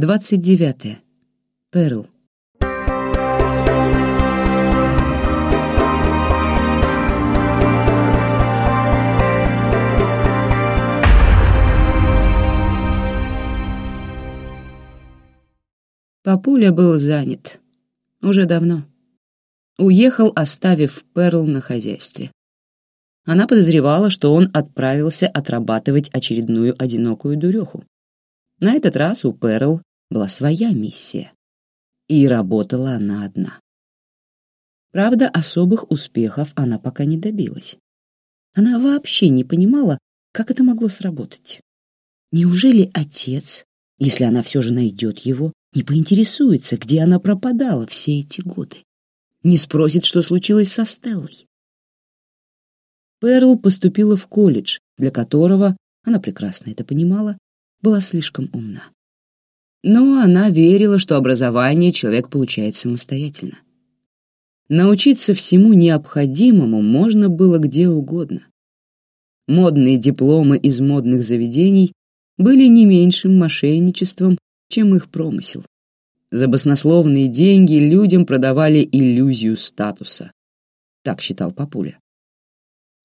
Двадцать девятое. Перл. Папуля был занят. Уже давно. Уехал, оставив Перл на хозяйстве. Она подозревала, что он отправился отрабатывать очередную одинокую дуреху. На этот раз у Перл была своя миссия. И работала она одна. Правда, особых успехов она пока не добилась. Она вообще не понимала, как это могло сработать. Неужели отец, если она все же найдет его, не поинтересуется, где она пропадала все эти годы, не спросит, что случилось со Стеллой. Перл поступила в колледж, для которого, она прекрасно это понимала, была слишком умна. Но она верила, что образование человек получает самостоятельно. Научиться всему необходимому можно было где угодно. Модные дипломы из модных заведений были не меньшим мошенничеством, чем их промысел. За баснословные деньги людям продавали иллюзию статуса. Так считал Папуля.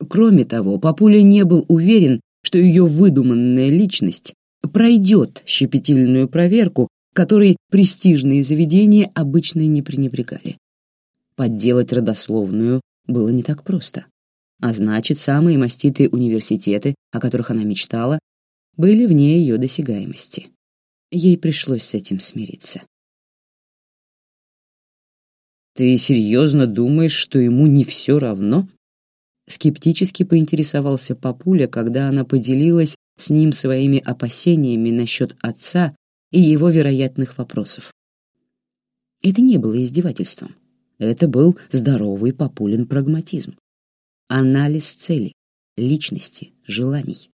Кроме того, Папуля не был уверен, что ее выдуманная личность пройдет щепетильную проверку, которой престижные заведения обычно не пренебрегали. Подделать родословную было не так просто. А значит, самые маститые университеты, о которых она мечтала, были вне ее досягаемости. Ей пришлось с этим смириться. «Ты серьезно думаешь, что ему не все равно?» Скептически поинтересовался Папуля, когда она поделилась с ним своими опасениями насчет отца и его вероятных вопросов. Это не было издевательством. Это был здоровый Папулин прагматизм. Анализ целей, личности, желаний.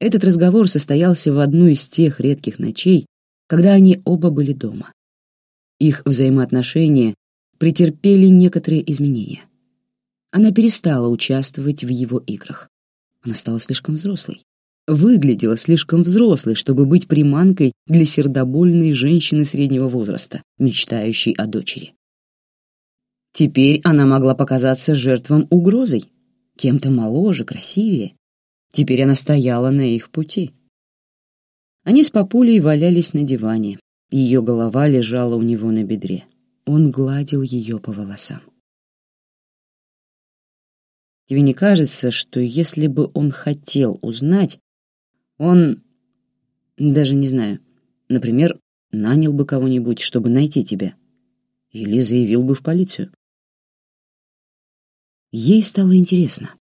Этот разговор состоялся в одну из тех редких ночей, когда они оба были дома. Их взаимоотношения претерпели некоторые изменения. Она перестала участвовать в его играх. Она стала слишком взрослой. Выглядела слишком взрослой, чтобы быть приманкой для сердобольной женщины среднего возраста, мечтающей о дочери. Теперь она могла показаться жертвам угрозой, кем-то моложе, красивее, Теперь она стояла на их пути. Они с папулей валялись на диване. Ее голова лежала у него на бедре. Он гладил ее по волосам. Тебе не кажется, что если бы он хотел узнать, он... Даже не знаю. Например, нанял бы кого-нибудь, чтобы найти тебя. Или заявил бы в полицию. Ей стало интересно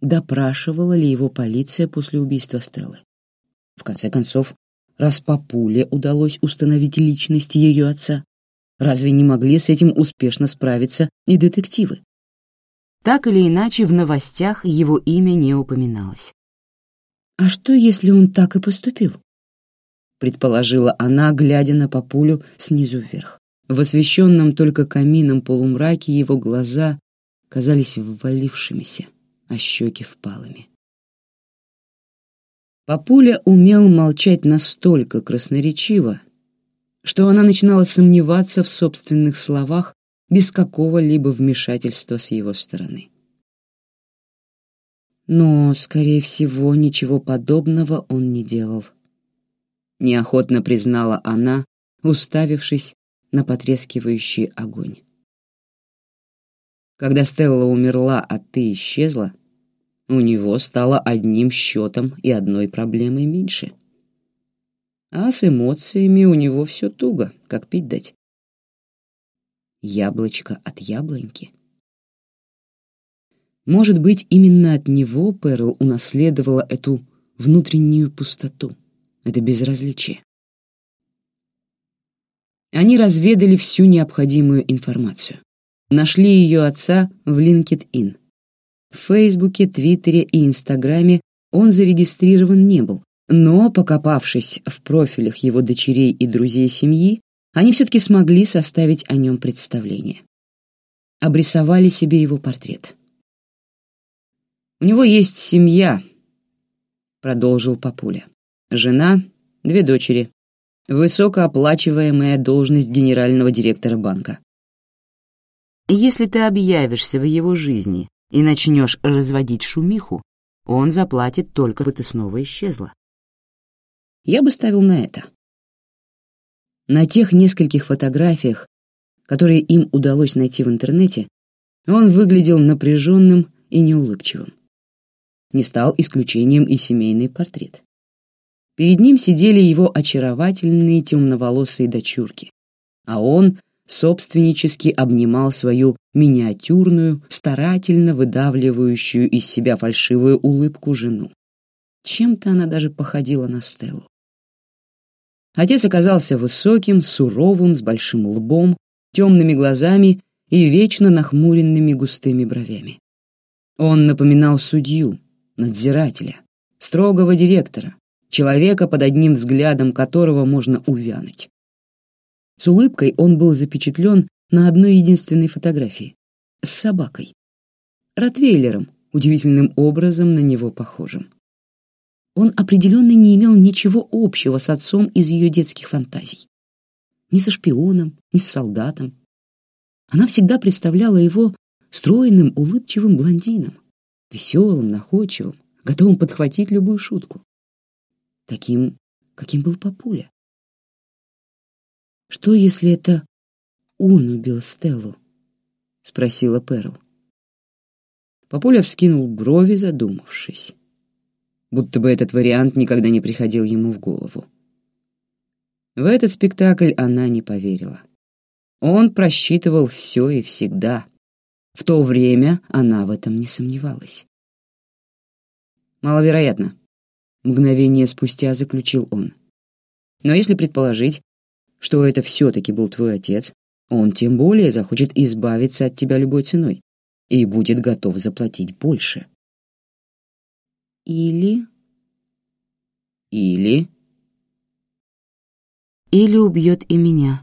допрашивала ли его полиция после убийства Стеллы. В конце концов, раз Папуле удалось установить личность ее отца, разве не могли с этим успешно справиться и детективы? Так или иначе, в новостях его имя не упоминалось. «А что, если он так и поступил?» предположила она, глядя на Папулю снизу вверх. В освещенном только камином полумраке его глаза казались ввалившимися а щеки впалыми. Папуля умел молчать настолько красноречиво, что она начинала сомневаться в собственных словах без какого-либо вмешательства с его стороны. Но, скорее всего, ничего подобного он не делал. Неохотно признала она, уставившись на потрескивающий огонь. Когда Стелла умерла, а ты исчезла, у него стало одним счетом и одной проблемой меньше. А с эмоциями у него все туго, как пить дать. Яблочко от яблоньки. Может быть, именно от него Перл унаследовала эту внутреннюю пустоту, это безразличие. Они разведали всю необходимую информацию. Нашли ее отца в LinkedIn. В Фейсбуке, Твиттере и Инстаграме он зарегистрирован не был, но, покопавшись в профилях его дочерей и друзей семьи, они все-таки смогли составить о нем представление. Обрисовали себе его портрет. «У него есть семья», — продолжил Папуля. «Жена, две дочери, Высокооплачиваемая должность генерального директора банка. Если ты объявишься в его жизни и начнешь разводить шумиху, он заплатит только, бы ты снова исчезла. Я бы ставил на это. На тех нескольких фотографиях, которые им удалось найти в интернете, он выглядел напряженным и неулыбчивым. Не стал исключением и семейный портрет. Перед ним сидели его очаровательные темноволосые дочурки, а он собственнически обнимал свою миниатюрную, старательно выдавливающую из себя фальшивую улыбку жену. Чем-то она даже походила на Стеллу. Отец оказался высоким, суровым, с большим лбом, темными глазами и вечно нахмуренными густыми бровями. Он напоминал судью, надзирателя, строгого директора, человека, под одним взглядом которого можно увянуть. С улыбкой он был запечатлен на одной единственной фотографии — с собакой. Ротвейлером, удивительным образом на него похожим. Он определенно не имел ничего общего с отцом из ее детских фантазий. Ни со шпионом, ни с солдатом. Она всегда представляла его стройным, улыбчивым блондином, веселым, находчивым, готовым подхватить любую шутку. Таким, каким был папуля. «Что, если это он убил Стеллу?» — спросила Перл. Папуля вскинул брови, задумавшись будто бы этот вариант никогда не приходил ему в голову. В этот спектакль она не поверила. Он просчитывал все и всегда. В то время она в этом не сомневалась. «Маловероятно», — мгновение спустя заключил он. «Но если предположить, что это все-таки был твой отец, он тем более захочет избавиться от тебя любой ценой и будет готов заплатить больше». Или... Или... Или убьет и меня.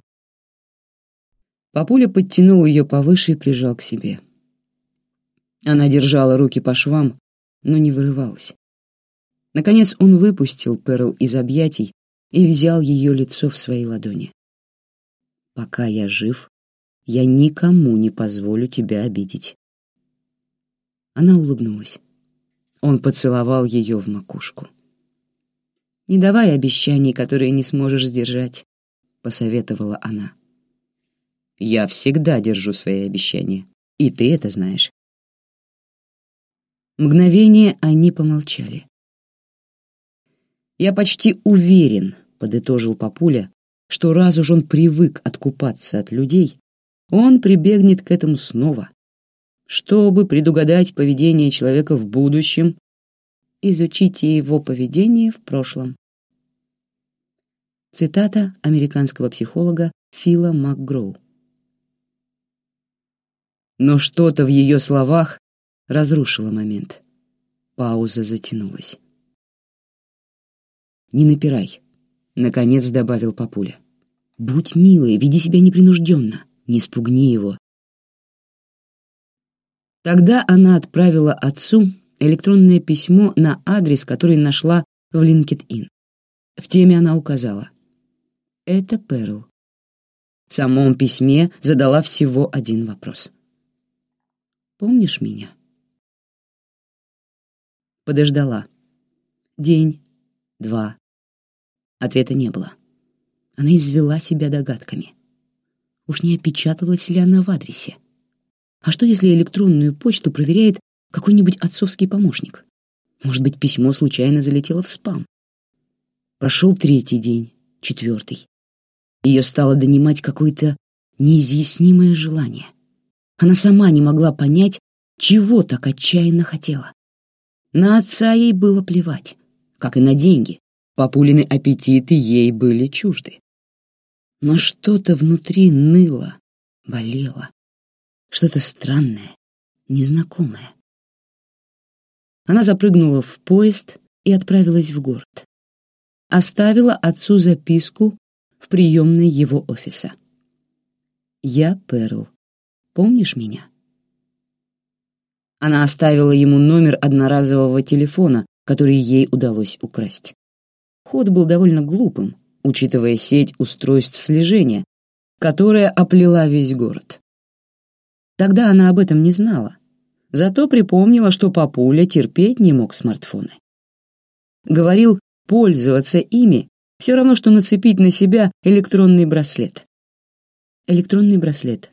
Папуля подтянул ее повыше и прижал к себе. Она держала руки по швам, но не вырывалась. Наконец он выпустил Перл из объятий и взял ее лицо в свои ладони. «Пока я жив, я никому не позволю тебя обидеть». Она улыбнулась. Он поцеловал ее в макушку. «Не давай обещаний, которые не сможешь сдержать», — посоветовала она. «Я всегда держу свои обещания, и ты это знаешь». Мгновение они помолчали. «Я почти уверен», — подытожил Папуля, «что раз уж он привык откупаться от людей, он прибегнет к этому снова, чтобы предугадать поведение человека в будущем, изучите его поведение в прошлом. Цитата американского психолога Фила МакГроу. Но что-то в ее словах разрушило момент. Пауза затянулась. «Не напирай», — наконец добавил папуля. «Будь милой, веди себя непринужденно, не спугни его, Тогда она отправила отцу электронное письмо на адрес, который нашла в LinkedIn. В теме она указала. Это Перл. В самом письме задала всего один вопрос. «Помнишь меня?» Подождала. День, два. Ответа не было. Она извела себя догадками. Уж не опечаталась ли она в адресе? А что, если электронную почту проверяет какой-нибудь отцовский помощник? Может быть, письмо случайно залетело в спам? Прошел третий день, четвертый. Ее стало донимать какое-то неизъяснимое желание. Она сама не могла понять, чего так отчаянно хотела. На отца ей было плевать, как и на деньги. Папулины аппетиты ей были чужды. Но что-то внутри ныло, болело что-то странное, незнакомое. Она запрыгнула в поезд и отправилась в город. Оставила отцу записку в приемной его офиса. «Я Перл. Помнишь меня?» Она оставила ему номер одноразового телефона, который ей удалось украсть. Ход был довольно глупым, учитывая сеть устройств слежения, которая оплела весь город. Тогда она об этом не знала, зато припомнила, что папуля терпеть не мог смартфоны. Говорил, пользоваться ими все равно, что нацепить на себя электронный браслет. Электронный браслет.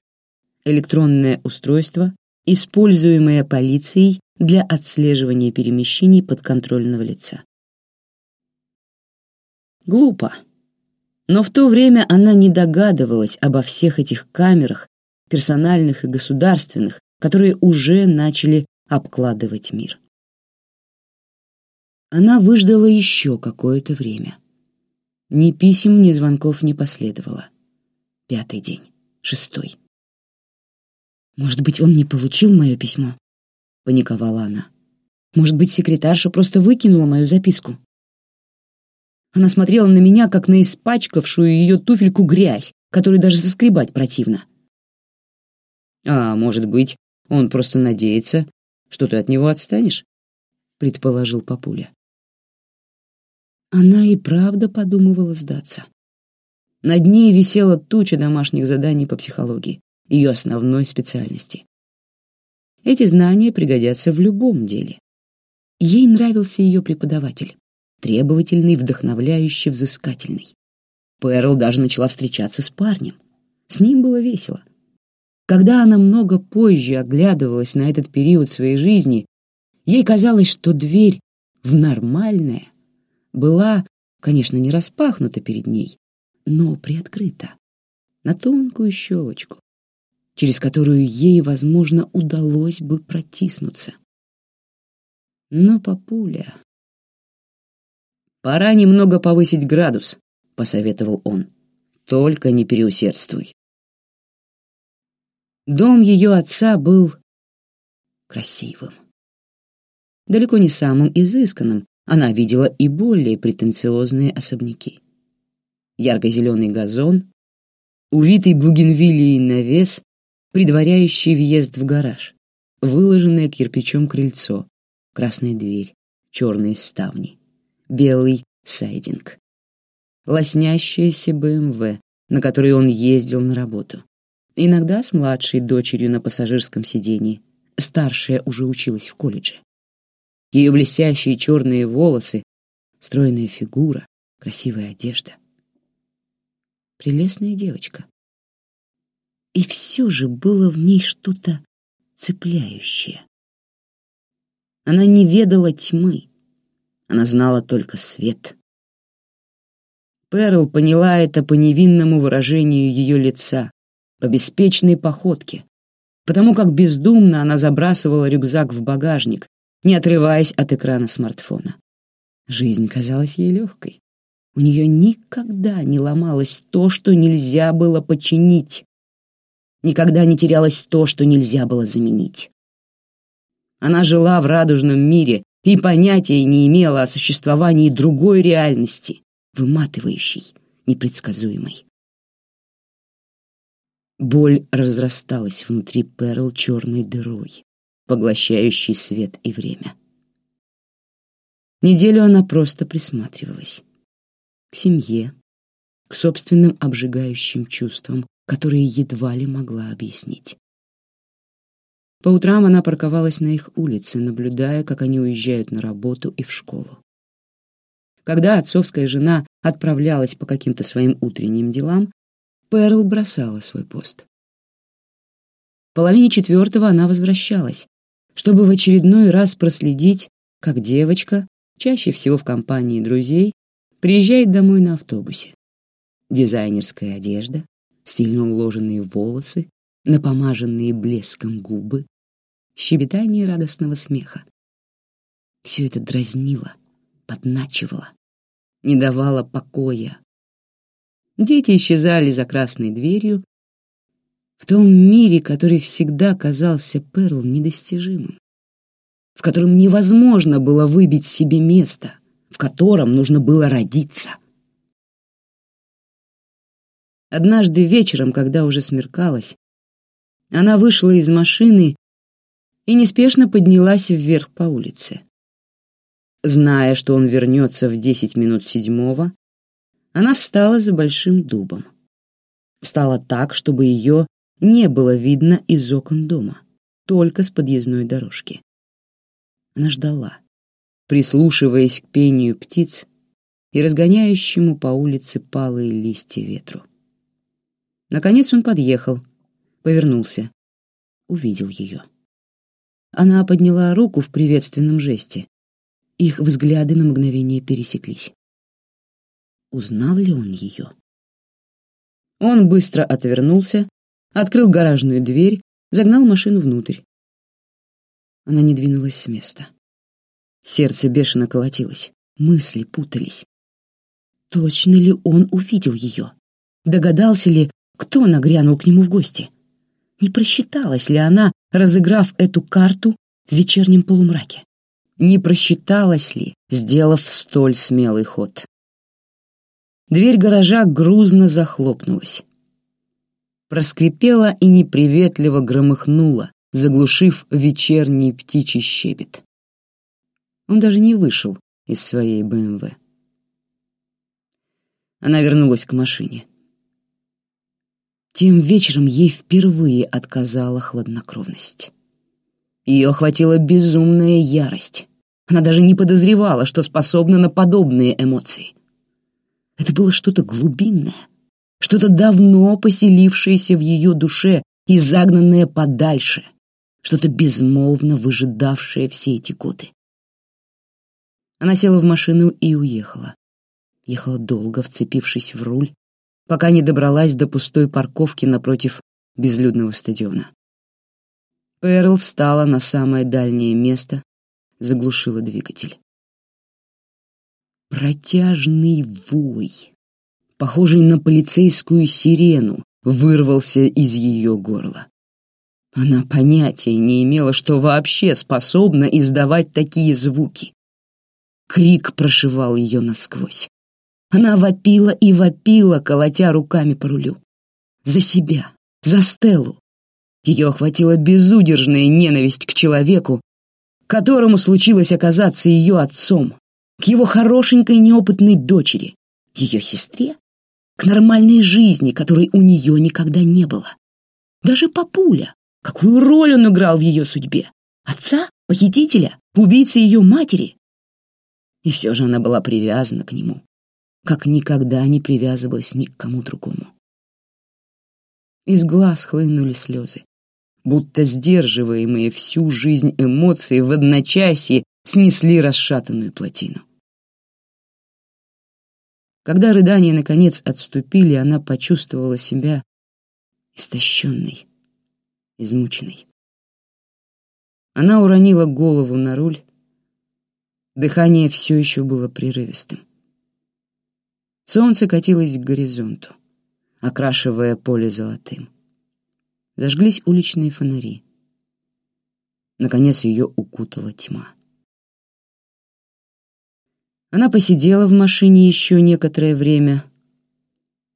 Электронное устройство, используемое полицией для отслеживания перемещений подконтрольного лица. Глупо. Но в то время она не догадывалась обо всех этих камерах, персональных и государственных, которые уже начали обкладывать мир. Она выждала еще какое-то время. Ни писем, ни звонков не последовало. Пятый день, шестой. «Может быть, он не получил мое письмо?» — паниковала она. «Может быть, секретарша просто выкинула мою записку?» Она смотрела на меня, как на испачкавшую ее туфельку грязь, которую даже соскребать противно. «А, может быть, он просто надеется, что ты от него отстанешь?» — предположил папуля. Она и правда подумывала сдаться. Над ней висела туча домашних заданий по психологии, ее основной специальности. Эти знания пригодятся в любом деле. Ей нравился ее преподаватель, требовательный, вдохновляющий, взыскательный. Пэрл даже начала встречаться с парнем. С ним было весело. Когда она много позже оглядывалась на этот период своей жизни, ей казалось, что дверь в нормальное была, конечно, не распахнута перед ней, но приоткрыта на тонкую щелочку, через которую ей, возможно, удалось бы протиснуться. Но папуля... «Пора немного повысить градус», — посоветовал он. «Только не переусердствуй». Дом ее отца был красивым. Далеко не самым изысканным, она видела и более претенциозные особняки. Ярко-зеленый газон, увитый бугенвиллией навес, предваряющий въезд в гараж, выложенное кирпичом крыльцо, красная дверь, черные ставни, белый сайдинг, лоснящаяся БМВ, на которой он ездил на работу, иногда с младшей дочерью на пассажирском сидении, старшая уже училась в колледже ее блестящие черные волосы, стройная фигура, красивая одежда. Прелестная девочка. И все же было в ней что-то цепляющее. Она не ведала тьмы, она знала только свет. Перл поняла это по невинному выражению ее лица, по беспечной походке, потому как бездумно она забрасывала рюкзак в багажник, не отрываясь от экрана смартфона. Жизнь казалась ей легкой. У нее никогда не ломалось то, что нельзя было починить. Никогда не терялось то, что нельзя было заменить. Она жила в радужном мире и понятия не имела о существовании другой реальности, выматывающей, непредсказуемой. Боль разрасталась внутри Перл черной дырой поглощающий свет и время. Неделю она просто присматривалась. К семье, к собственным обжигающим чувствам, которые едва ли могла объяснить. По утрам она парковалась на их улице, наблюдая, как они уезжают на работу и в школу. Когда отцовская жена отправлялась по каким-то своим утренним делам, Перл бросала свой пост. В половине четвертого она возвращалась, чтобы в очередной раз проследить, как девочка, чаще всего в компании друзей, приезжает домой на автобусе. Дизайнерская одежда, сильно уложенные волосы, напомаженные блеском губы, щебетание радостного смеха. Все это дразнило, подначивало, не давало покоя. Дети исчезали за красной дверью, в том мире, который всегда казался Перл недостижимым, в котором невозможно было выбить себе место, в котором нужно было родиться. Однажды вечером, когда уже смеркалось, она вышла из машины и неспешно поднялась вверх по улице. Зная, что он вернется в десять минут седьмого, Она встала за большим дубом. Встала так, чтобы ее не было видно из окон дома, только с подъездной дорожки. Она ждала, прислушиваясь к пению птиц и разгоняющему по улице палые листья ветру. Наконец он подъехал, повернулся, увидел ее. Она подняла руку в приветственном жесте. Их взгляды на мгновение пересеклись. Узнал ли он ее? Он быстро отвернулся, открыл гаражную дверь, загнал машину внутрь. Она не двинулась с места. Сердце бешено колотилось, мысли путались. Точно ли он увидел ее? Догадался ли, кто нагрянул к нему в гости? Не просчиталась ли она, разыграв эту карту в вечернем полумраке? Не просчиталась ли, сделав столь смелый ход? Дверь гаража грузно захлопнулась. Проскрипела и неприветливо громыхнула, заглушив вечерний птичий щебет. Он даже не вышел из своей БМВ. Она вернулась к машине. Тем вечером ей впервые отказала хладнокровность. Ее охватила безумная ярость. Она даже не подозревала, что способна на подобные эмоции. Это было что-то глубинное, что-то давно поселившееся в ее душе и загнанное подальше, что-то безмолвно выжидавшее все эти годы. Она села в машину и уехала. Ехала долго, вцепившись в руль, пока не добралась до пустой парковки напротив безлюдного стадиона. Перл встала на самое дальнее место, заглушила двигатель. Протяжный вой, похожий на полицейскую сирену, вырвался из ее горла. Она понятия не имела, что вообще способна издавать такие звуки. Крик прошивал ее насквозь. Она вопила и вопила, колотя руками по рулю. За себя, за Стеллу. Ее охватила безудержная ненависть к человеку, которому случилось оказаться ее отцом, к его хорошенькой неопытной дочери, ее сестре, к нормальной жизни, которой у нее никогда не было. Даже папуля, какую роль он играл в ее судьбе? Отца? Похитителя? Убийцы ее матери? И все же она была привязана к нему, как никогда не привязывалась ни к кому другому. Из глаз хлынули слезы, будто сдерживаемые всю жизнь эмоции в одночасье снесли расшатанную плотину. Когда рыдания наконец отступили, она почувствовала себя истощенной, измученной. Она уронила голову на руль. Дыхание все еще было прерывистым. Солнце катилось к горизонту, окрашивая поле золотым. Зажглись уличные фонари. Наконец ее укутала тьма. Она посидела в машине еще некоторое время,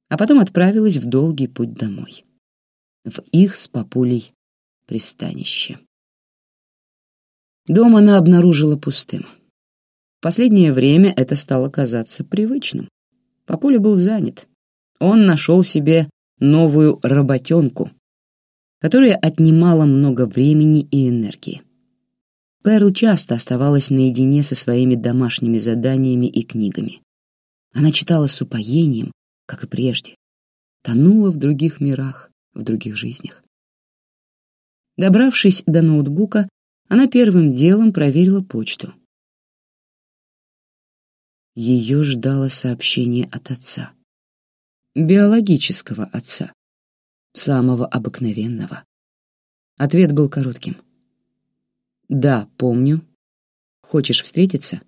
а потом отправилась в долгий путь домой. В их с папулей пристанище. Дом она обнаружила пустым. В последнее время это стало казаться привычным. Папуля был занят. Он нашел себе новую работенку, которая отнимала много времени и энергии. Перл часто оставалась наедине со своими домашними заданиями и книгами. Она читала с упоением, как и прежде, тонула в других мирах, в других жизнях. Добравшись до ноутбука, она первым делом проверила почту. Ее ждало сообщение от отца. Биологического отца. Самого обыкновенного. Ответ был коротким. Да, помню. Хочешь встретиться?